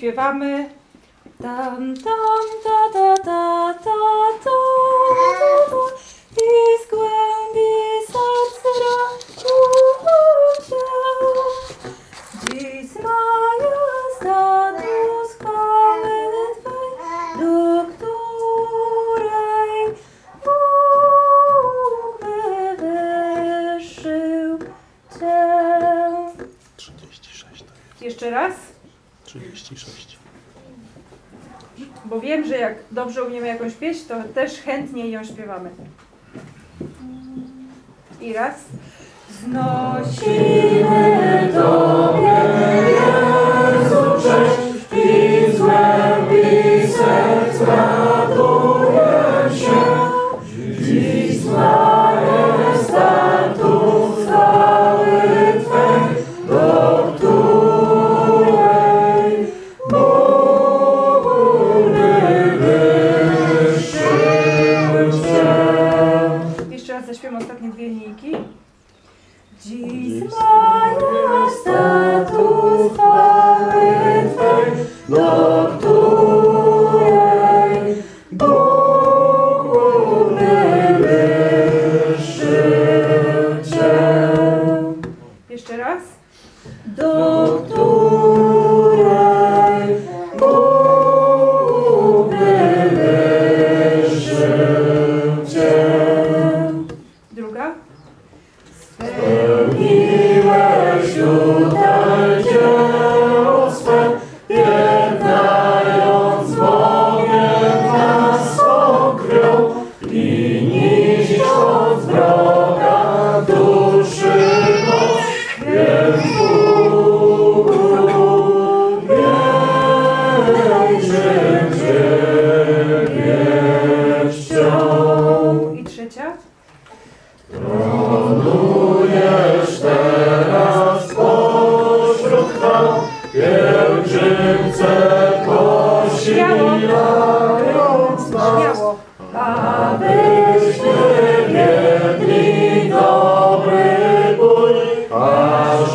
Śpiewamy tam, tam, ta, ta, ta, ta, ta, ta, ta. I z głębi serca rachuję się. Dziś majestatu chwały Twej, do której Bóg wywyższył Cię. 36 to jest. Jeszcze raz. 36. Bo wiem, że jak dobrze umiemy jakąś pieśń, to też chętnie ją śpiewamy. I raz. Znosimy Jeszcze raz zaśpiewam ostatnie dwie linijki. Dziś z majestatu chwały Twej, do której Bóg wywyższył Cię. Jeszcze raz. Do Królujesz teraz pośród chwał, pielgrzymce posilają nas, abyśmy biegli dobry bój, aż